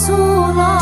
诉了。